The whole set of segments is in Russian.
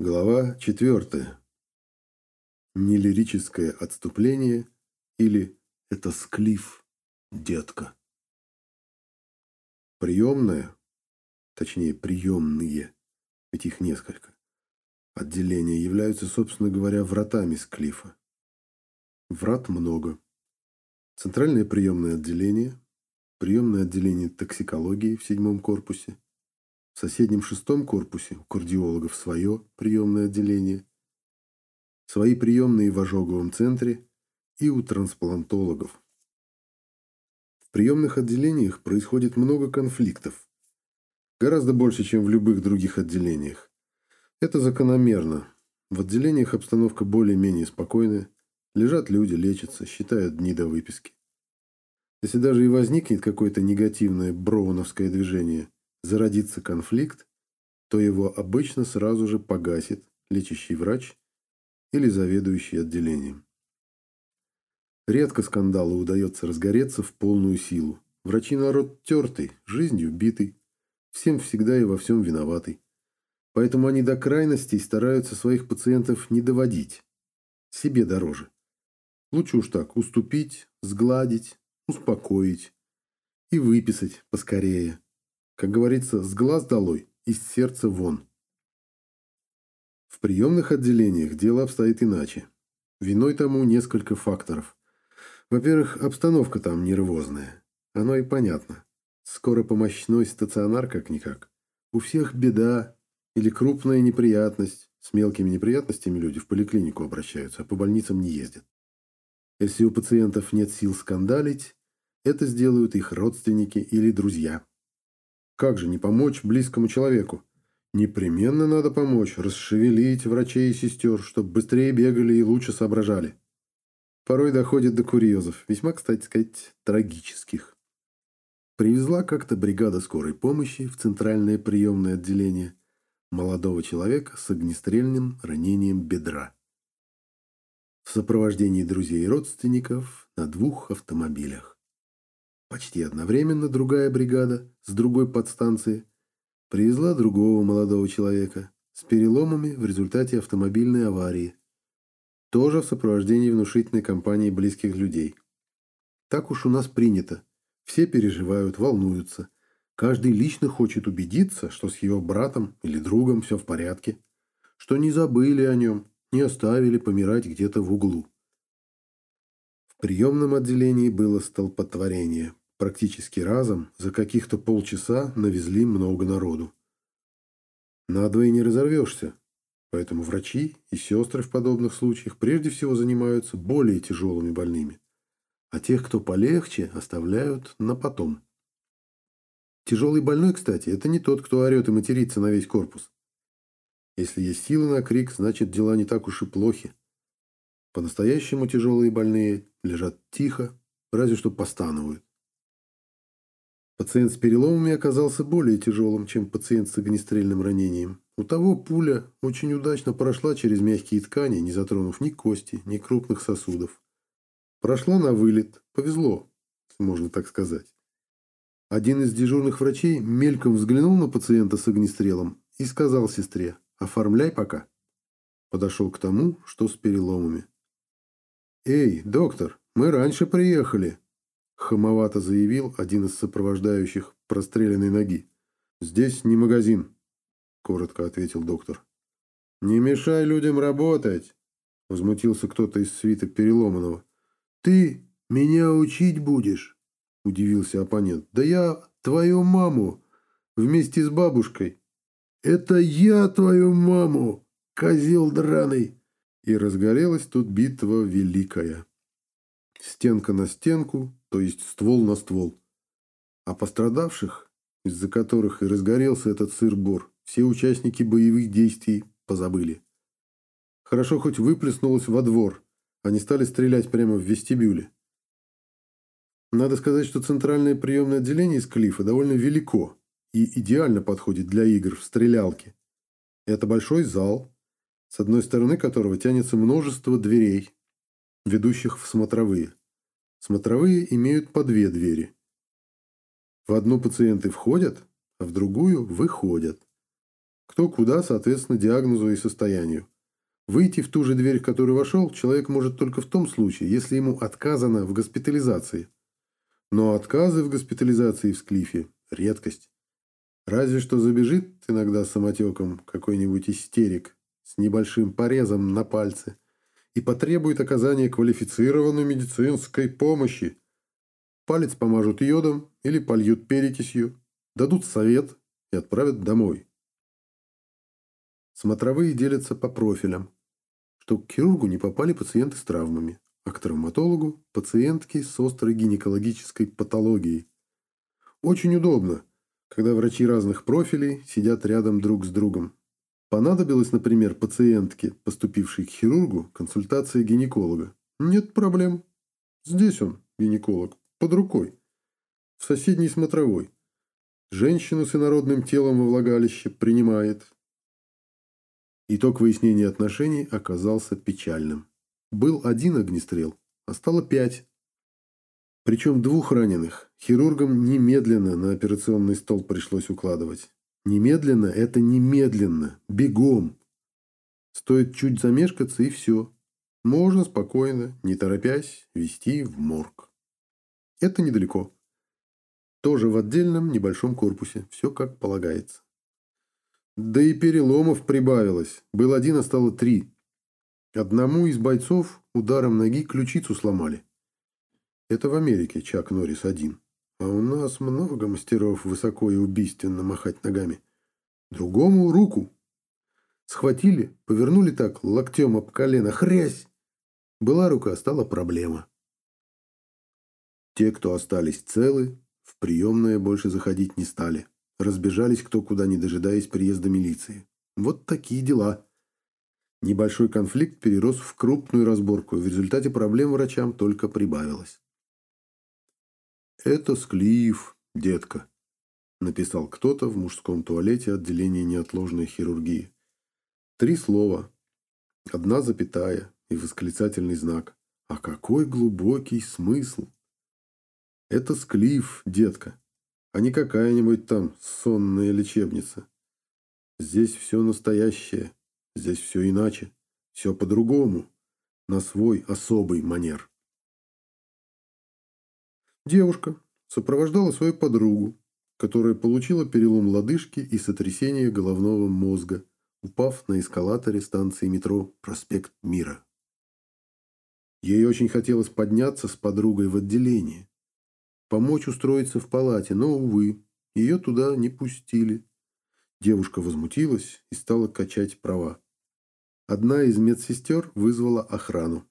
Глава четвертая. Нелирическое отступление или это склиф, детка. Приемная, точнее приемные, ведь их несколько, отделения являются, собственно говоря, вратами склифа. Врат много. Центральное приемное отделение, приемное отделение токсикологии в седьмом корпусе, в соседнем шестом корпусе у кардиологов свое приемное отделение, свои приемные в ожоговом центре и у трансплантологов. В приемных отделениях происходит много конфликтов. Гораздо больше, чем в любых других отделениях. Это закономерно. В отделениях обстановка более-менее спокойная. Лежат люди, лечатся, считают дни до выписки. Если даже и возникнет какое-то негативное броуновское движение – зародится конфликт, то его обычно сразу же погасит лечащий врач или заведующий отделением. Редко скандалу удается разгореться в полную силу. Врачи народ тертый, жизнью битый, всем всегда и во всем виноватый. Поэтому они до крайностей стараются своих пациентов не доводить. Себе дороже. Лучше уж так, уступить, сгладить, успокоить и выписать поскорее. Как говорится, с глаз долой, из сердца вон. В приемных отделениях дело обстоит иначе. Виной тому несколько факторов. Во-первых, обстановка там нервозная. Оно и понятно. Скоро помощной стационар как-никак. У всех беда или крупная неприятность. С мелкими неприятностями люди в поликлинику обращаются, а по больницам не ездят. Если у пациентов нет сил скандалить, это сделают их родственники или друзья. Как же не помочь близкому человеку? Непременно надо помочь, расшевелить врачей и сестер, чтобы быстрее бегали и лучше соображали. Порой доходит до курьезов, весьма, кстати сказать, трагических. Привезла как-то бригада скорой помощи в центральное приемное отделение молодого человека с огнестрельным ранением бедра. В сопровождении друзей и родственников на двух автомобилях. Почти одновременно другая бригада с другой подстанции привезла другого молодого человека с переломами в результате автомобильной аварии, тоже в сопровождении внушительной компании близких людей. Так уж у нас принято. Все переживают, волнуются. Каждый лично хочет убедиться, что с его братом или другом все в порядке, что не забыли о нем, не оставили помирать где-то в углу. В приемном отделении было столпотворение. Практически разом за каких-то полчаса навезли много народу. Надвое не разорвешься, поэтому врачи и сестры в подобных случаях прежде всего занимаются более тяжелыми больными, а тех, кто полегче, оставляют на потом. Тяжелый больной, кстати, это не тот, кто орет и матерится на весь корпус. Если есть силы на крик, значит дела не так уж и плохи. По-настоящему тяжелые больные лежат тихо, разве что постанывают. Пациент с переломами оказался более тяжелым, чем пациент с огнестрельным ранением. У того пуля очень удачно прошла через мягкие ткани, не затронув ни кости, ни крупных сосудов. Прошла на вылет. Повезло, можно так сказать. Один из дежурных врачей мельком взглянул на пациента с огнестрелом и сказал сестре «Оформляй пока». Подошел к тому, что с переломами. «Эй, доктор, мы раньше приехали», Хамовато заявил один из сопровождающих простреленной ноги. «Здесь не магазин», — коротко ответил доктор. «Не мешай людям работать», — возмутился кто-то из свита переломанного. «Ты меня учить будешь?» — удивился оппонент. «Да я твою маму вместе с бабушкой». «Это я твою маму, козел драный!» И разгорелась тут битва великая. Стенка на стенку, то есть ствол на ствол. А пострадавших, из-за которых и разгорелся этот сыр-бор, все участники боевых действий позабыли. Хорошо хоть выплеснулось во двор, они стали стрелять прямо в вестибюле. Надо сказать, что центральное приемное отделение из Клифа довольно велико и идеально подходит для игр в стрелялке. Это большой зал, с одной стороны которого тянется множество дверей, ведущих в смотровые. Смотровые имеют по две двери. В одну пациенты входят, а в другую выходят. Кто куда, соответственно, диагнозу и состоянию. Выйти в ту же дверь, в которую вошел, человек может только в том случае, если ему отказано в госпитализации. Но отказы в госпитализации в Склифе – редкость. Разве что забежит иногда самотеком какой-нибудь истерик с небольшим порезом на пальце и потребует оказания квалифицированной медицинской помощи. Палец помажут йодом или польют перекисью, дадут совет и отправят домой. Смотровые делятся по профилям что к хирургу не попали пациенты с травмами, а к травматологу – пациентки с острой гинекологической патологией. Очень удобно, когда врачи разных профилей сидят рядом друг с другом. Понадобилось, например, пациентке, поступившей к хирургу, консультация гинеколога. Нет проблем. Здесь он, гинеколог, под рукой. В соседней смотровой. Женщину с инородным телом во влагалище принимает, Итог выяснения отношений оказался печальным. Был один огнестрел, а стало пять. Причем двух раненых хирургам немедленно на операционный стол пришлось укладывать. Немедленно – это немедленно, бегом. Стоит чуть замешкаться и все. Можно спокойно, не торопясь, вести в морг. Это недалеко. Тоже в отдельном небольшом корпусе. Все как полагается. Да и переломов прибавилось. Был один, а стало три. Одному из бойцов ударом ноги ключицу сломали. Это в Америке Чак Норрис один. А у нас много мастеров высоко и убийственно махать ногами. Другому руку. Схватили, повернули так, локтем об колено, хрясь. Была рука, стала проблема. Те, кто остались целы, в приемное больше заходить не стали. Разбежались кто куда, не дожидаясь приезда милиции. Вот такие дела. Небольшой конфликт перерос в крупную разборку, и в результате проблем врачам только прибавилось. «Это склиф, детка», – написал кто-то в мужском туалете отделения неотложной хирургии. Три слова, одна запятая и восклицательный знак. А какой глубокий смысл! Это склиф, детка а не какая-нибудь там сонная лечебница. Здесь все настоящее, здесь все иначе, все по-другому, на свой особый манер. Девушка сопровождала свою подругу, которая получила перелом лодыжки и сотрясение головного мозга, упав на эскалаторе станции метро «Проспект Мира». Ей очень хотелось подняться с подругой в отделение, помочь устроиться в палате, но, увы, ее туда не пустили. Девушка возмутилась и стала качать права. Одна из медсестер вызвала охрану.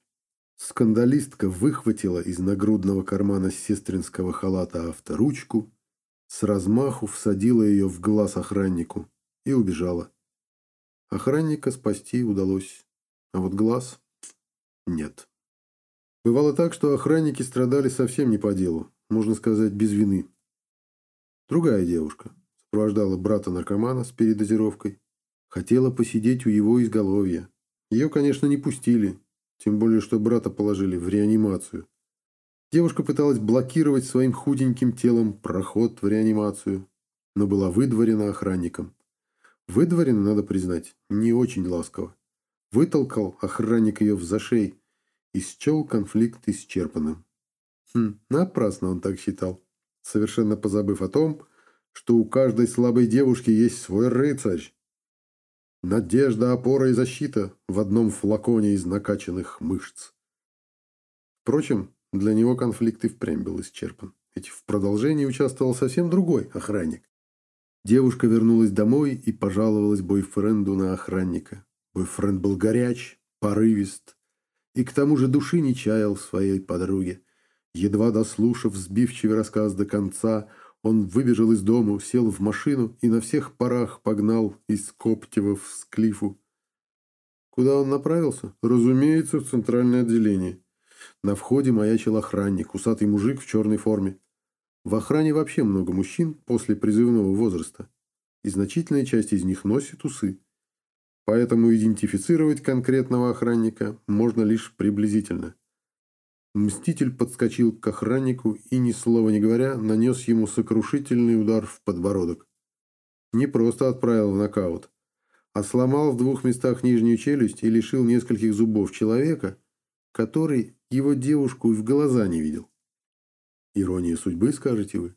Скандалистка выхватила из нагрудного кармана сестринского халата авторучку, с размаху всадила ее в глаз охраннику и убежала. Охранника спасти удалось, а вот глаз нет. Бывало так, что охранники страдали совсем не по делу, можно сказать, без вины. Другая девушка сопровождала брата-наркомана с передозировкой. Хотела посидеть у его изголовья. Ее, конечно, не пустили, тем более, что брата положили в реанимацию. Девушка пыталась блокировать своим худеньким телом проход в реанимацию, но была выдворена охранником. Выдворена, надо признать, не очень ласково. Вытолкал охранник ее в зашей и счел конфликт исчерпанным. Хм, напрасно он так считал, совершенно позабыв о том, что у каждой слабой девушки есть свой рыцарь. Надежда, опора и защита в одном флаконе из накачанных мышц. Впрочем, для него конфликт и впрямь был исчерпан, ведь в продолжении участвовал совсем другой охранник. Девушка вернулась домой и пожаловалась бойфренду на охранника. Бойфренд был горяч, порывист и к тому же души не чаял в своей подруге. Едва дослушав сбивчивый рассказ до конца, он выбежал из дому, сел в машину и на всех парах погнал из Коптева в Склифу. Куда он направился? Разумеется, в центральное отделение. На входе маячил охранник, усатый мужик в черной форме. В охране вообще много мужчин после призывного возраста, и значительная часть из них носит усы. Поэтому идентифицировать конкретного охранника можно лишь приблизительно – Мститель подскочил к охраннику и, ни слова не говоря, нанес ему сокрушительный удар в подбородок. Не просто отправил в нокаут, а сломал в двух местах нижнюю челюсть и лишил нескольких зубов человека, который его девушку в глаза не видел. Ирония судьбы, скажете вы?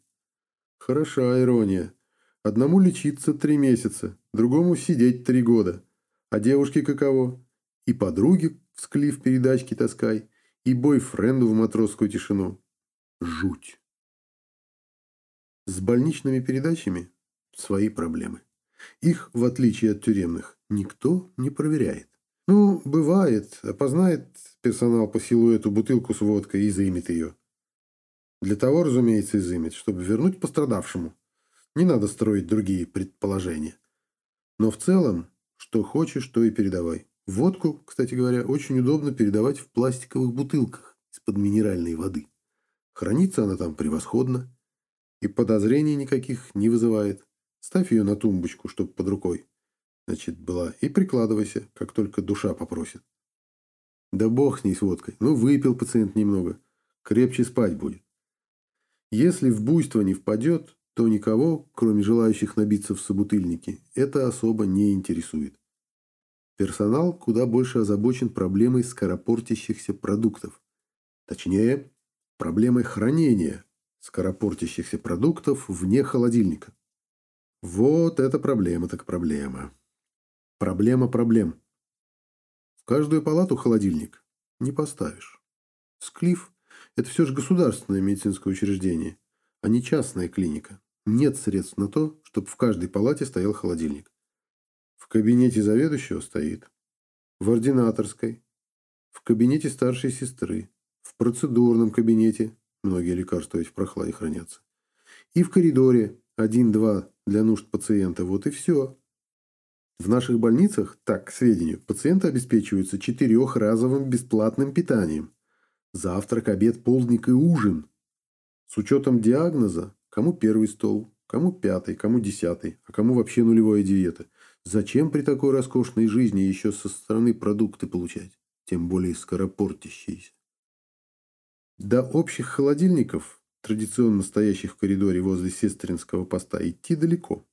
Хороша ирония. Одному лечиться три месяца, другому сидеть три года. А девушке каково? И подруге в склив передачки таскай, и бойфренду в матросскую тишину. Жуть. С больничными передачами свои проблемы. Их, в отличие от тюремных, никто не проверяет. Ну, бывает, опознает персонал по силуэту бутылку с водкой и изымет ее. Для того, разумеется, изымет, чтобы вернуть пострадавшему. Не надо строить другие предположения. Но в целом, что хочешь, то и передавай. Водку, кстати говоря, очень удобно передавать в пластиковых бутылках из-под минеральной воды. Хранится она там превосходно и подозрений никаких не вызывает. Ставь ее на тумбочку, чтоб под рукой. Значит, была. И прикладывайся, как только душа попросит. Да бог с ней с водкой. Ну, выпил пациент немного. Крепче спать будет. Если в буйство не впадет, то никого, кроме желающих набиться в собутыльники, это особо не интересует. Персонал куда больше озабочен проблемой скоропортящихся продуктов. Точнее, проблемой хранения скоропортящихся продуктов вне холодильника. Вот это проблема так проблема. Проблема проблем. В каждую палату холодильник не поставишь. Склиф – это все же государственное медицинское учреждение, а не частная клиника. Нет средств на то, чтобы в каждой палате стоял холодильник. Кабинете заведующего стоит, в ординаторской, в кабинете старшей сестры, в процедурном кабинете, многие лекарства ведь в прохладе хранятся, и в коридоре один-два для нужд пациента, вот и все. В наших больницах, так, к сведению, пациенты обеспечиваются четырехразовым бесплатным питанием. Завтрак, обед, полдник и ужин. С учетом диагноза, кому первый стол, кому пятый, кому десятый, а кому вообще нулевая диета. Зачем при такой роскошной жизни еще со стороны продукты получать, тем более скоропортящиеся? До общих холодильников традиционно стоящих в коридоре возле сестринского поста, идти далеко.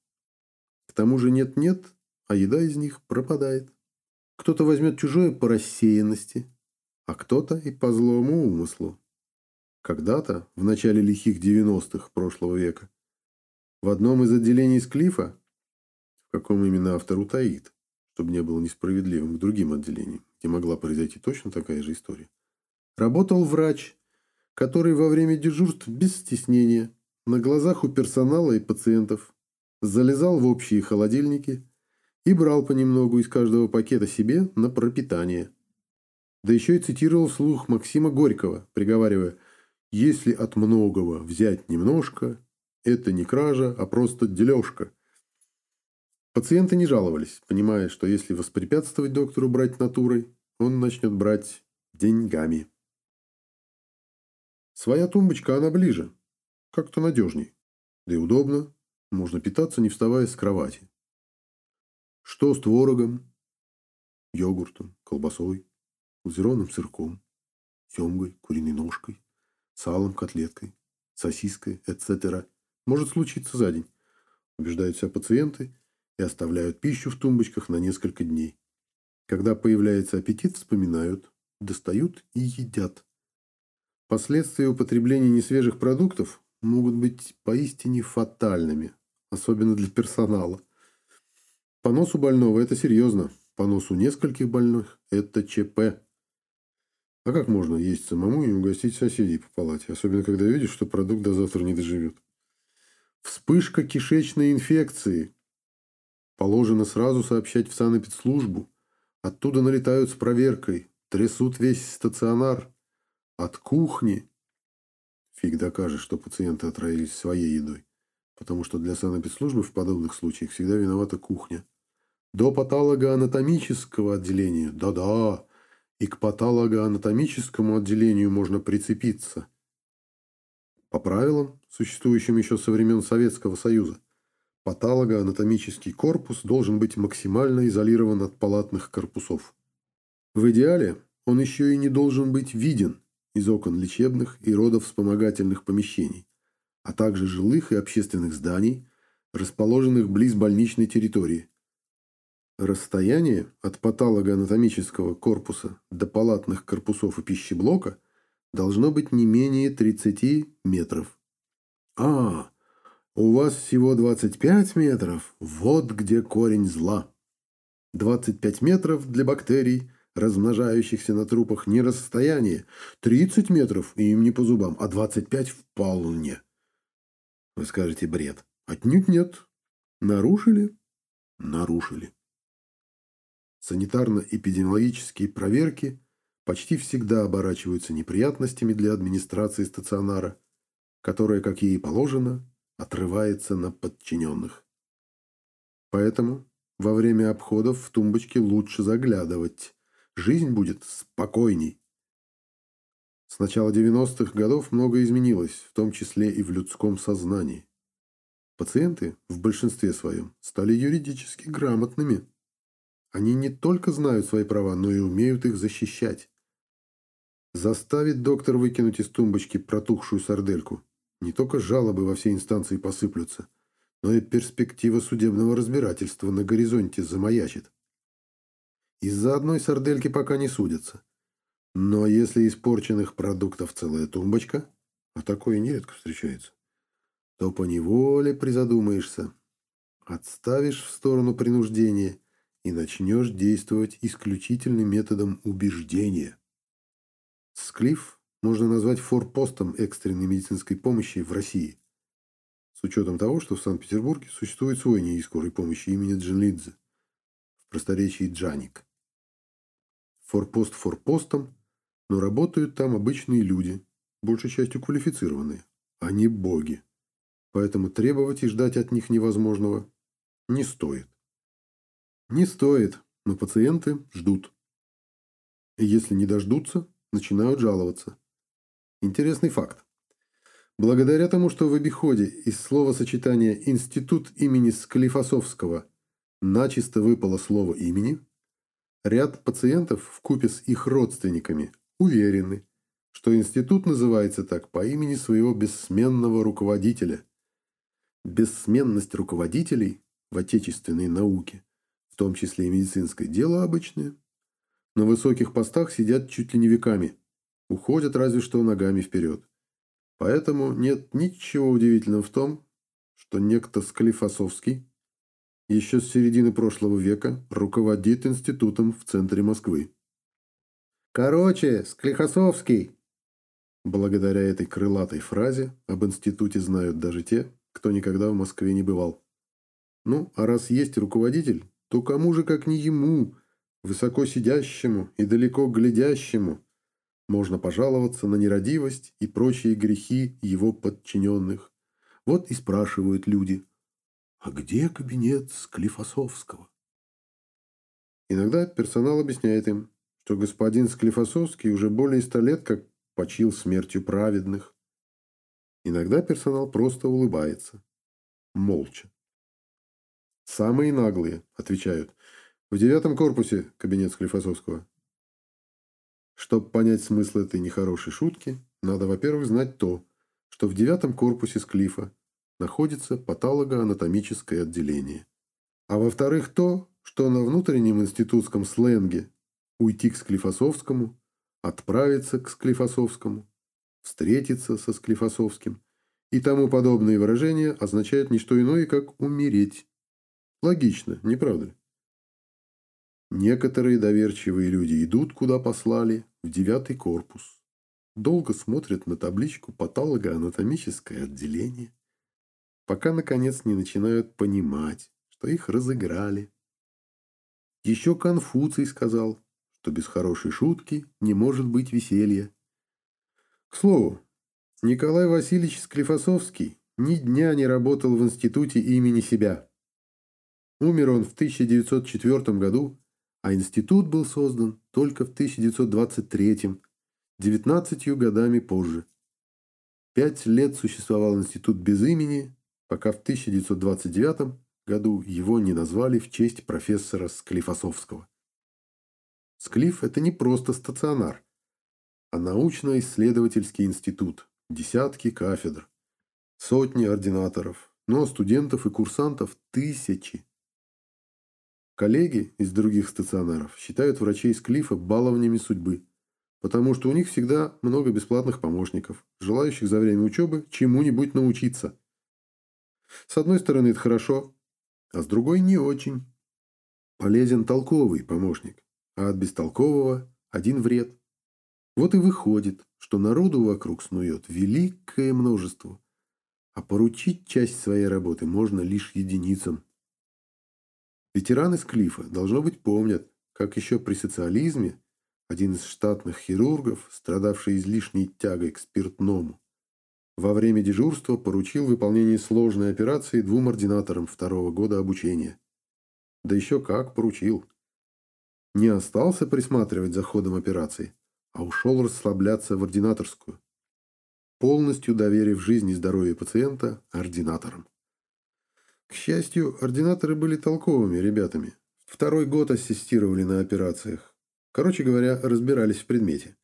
К тому же нет-нет, а еда из них пропадает. Кто-то возьмет чужое по рассеянности, а кто-то и по злому умыслу. Когда-то, в начале лихих 90-х прошлого века, в одном из отделений Склифа, каком именно автор утаит, чтобы не было несправедливым к другим отделениям, где могла произойти точно такая же история, работал врач, который во время дежурств без стеснения, на глазах у персонала и пациентов, залезал в общие холодильники и брал понемногу из каждого пакета себе на пропитание. Да еще и цитировал вслух Максима Горького, приговаривая «Если от многого взять немножко, это не кража, а просто дележка». Пациенты не жаловались, понимая, что если воспрепятствовать доктору брать натурой, он начнет брать деньгами. Своя тумбочка, она ближе. Как-то надежней. Да и удобно. Можно питаться, не вставая с кровати. Что с творогом, йогуртом, колбасой, глазированным сырком, семгой, куриной ножкой, салом, котлеткой, сосиской, etc. Может случиться за день. Убеждают себя пациенты и оставляют пищу в тумбочках на несколько дней. Когда появляется аппетит, вспоминают, достают и едят. Последствия употребления несвежих продуктов могут быть поистине фатальными, особенно для персонала. Понос у больного – это серьезно. Понос у нескольких больных – это ЧП. А как можно есть самому и угостить соседей по палате, особенно когда видишь, что продукт до завтра не доживет? Вспышка кишечной инфекции. Положено сразу сообщать в санэпидслужбу. Оттуда налетают с проверкой, трясут весь стационар – от кухни. Фиг докажешь, что пациенты отравились своей едой, потому что для санэпидслужбы в подобных случаях всегда виновата кухня. До патологоанатомического отделения, да-да, и к патологоанатомическому отделению можно прицепиться. По правилам, существующим еще со времен Советского Союза, патологоанатомический корпус должен быть максимально изолирован от палатных корпусов. В идеале он еще и не должен быть виден – из окон лечебных и родовспомогательных помещений, а также жилых и общественных зданий, расположенных близ больничной территории. Расстояние от патологоанатомического корпуса до палатных корпусов и пищеблока должно быть не менее 30 метров. А, у вас всего 25 метров? Вот где корень зла. 25 метров для бактерий, размножающихся на трупах, не расстояние. 30 метров им не по зубам, а 25 вполне. Вы скажете бред. Отнюдь нет. Нарушили? Нарушили. Санитарно-эпидемиологические проверки почти всегда оборачиваются неприятностями для администрации стационара, которая, как ей положено, отрывается на подчиненных. Поэтому во время обходов в тумбочке лучше заглядывать. Жизнь будет спокойней. С начала 90-х годов многое изменилось, в том числе и в людском сознании. Пациенты в большинстве своем стали юридически грамотными. Они не только знают свои права, но и умеют их защищать. Заставить доктор выкинуть из тумбочки протухшую сардельку. Не только жалобы во все инстанции посыплются, но и перспектива судебного разбирательства на горизонте замаячит. Из-за одной сардельки пока не судятся. Но если испорченных продуктов целая тумбочка, а такое нередко встречается, то поневоле призадумаешься, отставишь в сторону принуждения – и начнешь действовать исключительным методом убеждения. Склиф можно назвать форпостом экстренной медицинской помощи в России. С учетом того, что в Санкт-Петербурге существует свой НИИ скорой помощи имени Джинлидзе, в просторечии Джаник. Форпост форпостом, но работают там обычные люди, большей частью квалифицированные, а не боги. Поэтому требовать и ждать от них невозможного не стоит. Не стоит, но пациенты ждут. И если не дождутся, начинают жаловаться. Интересный факт. Благодаря тому, что в обиходе из словосочетания «институт имени Склифосовского» начисто выпало слово имени, ряд пациентов в купе с их родственниками уверены, что институт называется так по имени своего бессменного руководителя. Бессменность руководителей в отечественной науке в том числе и медицинское, дело обычное. На высоких постах сидят чуть ли не веками, уходят разве что ногами вперед. Поэтому нет ничего удивительного в том, что некто Склифосовский еще с середины прошлого века руководит институтом в центре Москвы. «Короче, Склифосовский!» Благодаря этой крылатой фразе об институте знают даже те, кто никогда в Москве не бывал. Ну, а раз есть руководитель, то кому же, как не ему, высоко сидящему и далеко глядящему, можно пожаловаться на нерадивость и прочие грехи его подчиненных. Вот и спрашивают люди, а где кабинет Склифосовского? Иногда персонал объясняет им, что господин Склифосовский уже более ста лет как почил смертью праведных. Иногда персонал просто улыбается, молча. Самые наглые, отвечают. В девятом корпусе кабинет Склифосовского. Чтобы понять смысл этой нехорошей шутки, надо, во-первых, знать то, что в девятом корпусе Склифа находится патологоанатомическое отделение. А во-вторых, то, что на внутреннем институтском сленге уйти к Склифосовскому, отправиться к Склифосовскому, встретиться со Склифосовским и тому подобные выражения означают не что иное, как умереть. Логично, не правда ли? Некоторые доверчивые люди идут, куда послали, в девятый корпус. Долго смотрят на табличку патологоанатомическое отделение, пока, наконец, не начинают понимать, что их разыграли. Еще Конфуций сказал, что без хорошей шутки не может быть веселья. К слову, Николай Васильевич Склифосовский ни дня не работал в институте имени себя. Умер он в 1904 году, а институт был создан только в 1923, 19 годами позже. Пять лет существовал институт без имени, пока в 1929 году его не назвали в честь профессора Склифосовского. Склиф – это не просто стационар, а научно-исследовательский институт, десятки кафедр, сотни ординаторов, но студентов и курсантов – тысячи. Коллеги из других стационаров считают врачей из Клифа баловнями судьбы, потому что у них всегда много бесплатных помощников, желающих за время учебы чему-нибудь научиться. С одной стороны, это хорошо, а с другой не очень. Полезен толковый помощник, а от бестолкового один вред. Вот и выходит, что народу вокруг снует великое множество, а поручить часть своей работы можно лишь единицам. Ветераны Склифа, должно быть, помнят, как еще при социализме один из штатных хирургов, страдавший излишней тягой к спиртному, во время дежурства поручил выполнение сложной операции двум ординаторам второго года обучения. Да еще как поручил. Не остался присматривать за ходом операции, а ушел расслабляться в ординаторскую, полностью доверив жизнь и здоровье пациента ординаторам. К счастью, ординаторы были толковыми ребятами. Второй год ассистировали на операциях. Короче говоря, разбирались в предмете.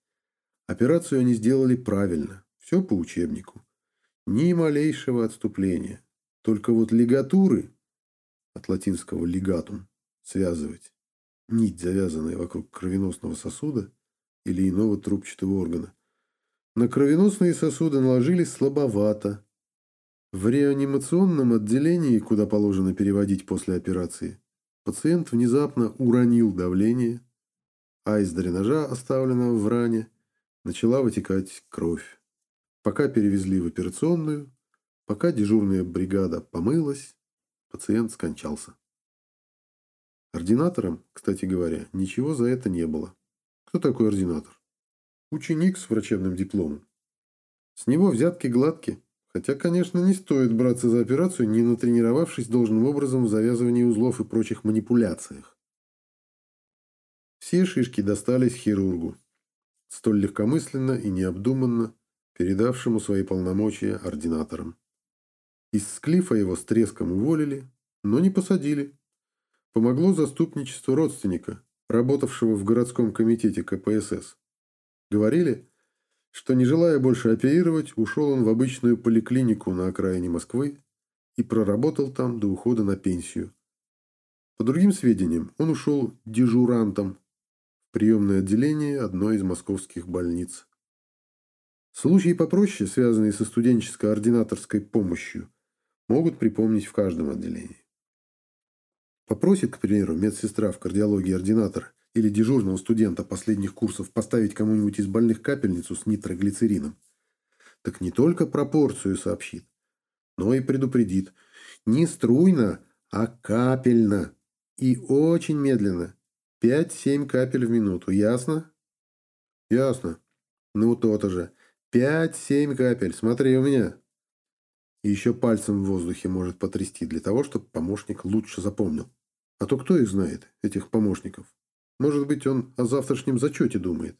Операцию они сделали правильно. Все по учебнику. Ни малейшего отступления. Только вот лигатуры, от латинского лигатум, связывать, нить, завязанная вокруг кровеносного сосуда или иного трубчатого органа, на кровеносные сосуды наложились слабовато, в реанимационном отделении, куда положено переводить после операции, пациент внезапно уронил давление, а из дренажа, оставленного в ране, начала вытекать кровь. Пока перевезли в операционную, пока дежурная бригада помылась, пациент скончался. Ординатором, кстати говоря, ничего за это не было. Кто такой ординатор? Ученик с врачебным дипломом. С него взятки гладкие. Хотя, конечно, не стоит браться за операцию, не натренировавшись должным образом в завязывании узлов и прочих манипуляциях. Все шишки достались хирургу, столь легкомысленно и необдуманно передавшему свои полномочия ординаторам. Из склифа его с треском уволили, но не посадили. Помогло заступничество родственника, работавшего в городском комитете КПСС. Говорили, что, не желая больше оперировать, ушел он в обычную поликлинику на окраине Москвы и проработал там до ухода на пенсию. По другим сведениям, он ушел дежурантом в приемное отделение одной из московских больниц. Случаи попроще, связанные со студенческой ординаторской помощью, могут припомнить в каждом отделении. Попросит, к примеру, медсестра в кардиологии ординатора или дежурного студента последних курсов поставить кому-нибудь из больных капельницу с нитроглицерином, так не только пропорцию сообщит, но и предупредит. Не струйно, а капельно. И очень медленно. 5-7 капель в минуту. Ясно? Ясно. Ну, то-то же. 5-7 капель. Смотри у меня. И еще пальцем в воздухе может потрясти для того, чтобы помощник лучше запомнил. А то кто их знает, этих помощников? Может быть, он о завтрашнем зачете думает.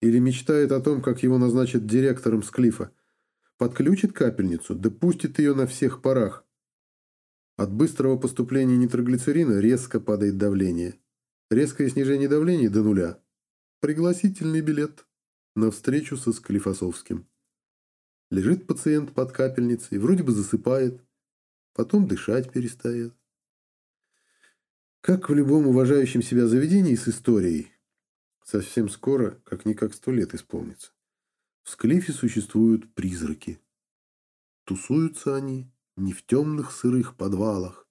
Или мечтает о том, как его назначат директором Склифа. Подключит капельницу, да пустит ее на всех парах. От быстрого поступления нитроглицерина резко падает давление. Резкое снижение давления до нуля. Пригласительный билет на встречу со Склифосовским. Лежит пациент под капельницей, вроде бы засыпает, потом дышать перестает. Как в любом уважающем себя заведении с историей, совсем скоро, как-никак сто лет исполнится, в Склифе существуют призраки. Тусуются они не в темных сырых подвалах.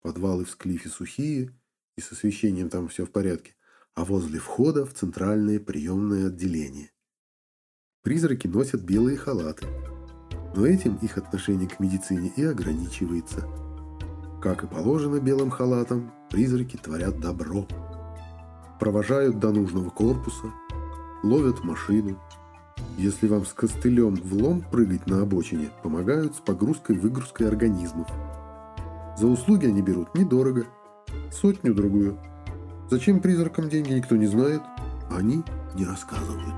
Подвалы в Склифе сухие, и с освещением там все в порядке, а возле входа в центральное приемное отделение. Призраки носят белые халаты, но этим их отношение к медицине и ограничивается – как и положено белым халатам, призраки творят добро. Провожают до нужного корпуса, ловят машину. Если вам с костылем в лом прыгать на обочине, помогают с погрузкой-выгрузкой организмов. За услуги они берут недорого, сотню-другую. Зачем призракам деньги, никто не знает, они не рассказывают.